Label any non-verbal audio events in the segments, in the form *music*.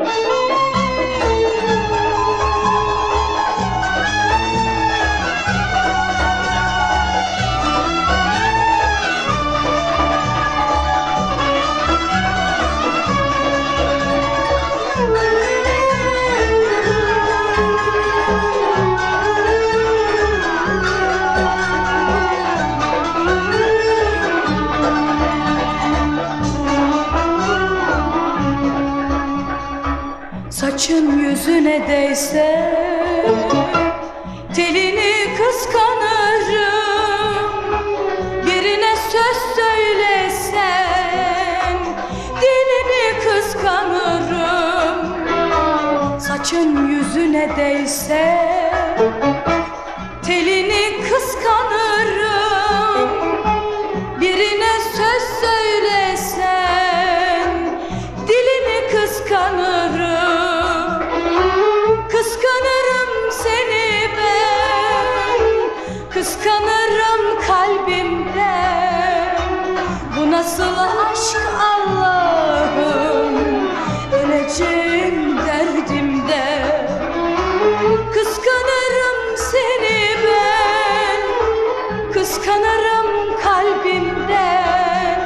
Woo! *laughs* Saçın yüzüne değse Telini kıskanırım. Birine söz söylesen Dilini kıskanırım. Saçın yüzüne değse Telini kıskanırım Kalbimden Bu nasıl aşk Allah'ım? Öleceğim derdimden Kıskanırım seni ben. Kıskanırım kalbimden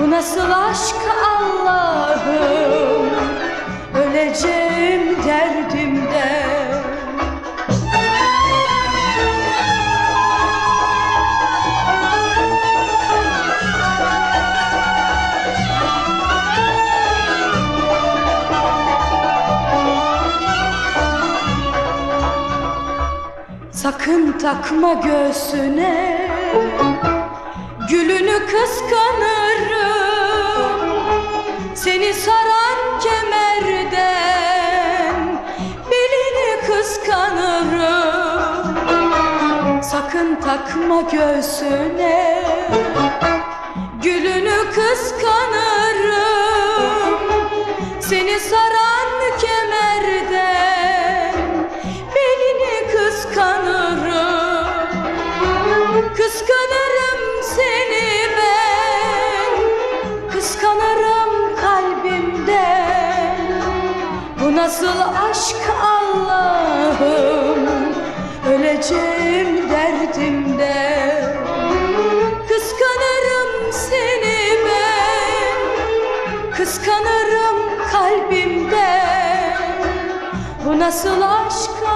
Bu nasıl aşk Allah'ım Sakın takma göğsüne. Gülünü kıskanırım. Seni saran kemerden Belini kıskanırım. Sakın takma göğsüne. Gülünü kıskanırım. Seni saran kemerden Kıskanırım seni ben. Kıskanırım kalbimden. Bu nasıl aşk Allah'ım? Öleceğim derdimden. Kıskanırım seni ben. Kıskanırım kalbimden. Bu nasıl aşk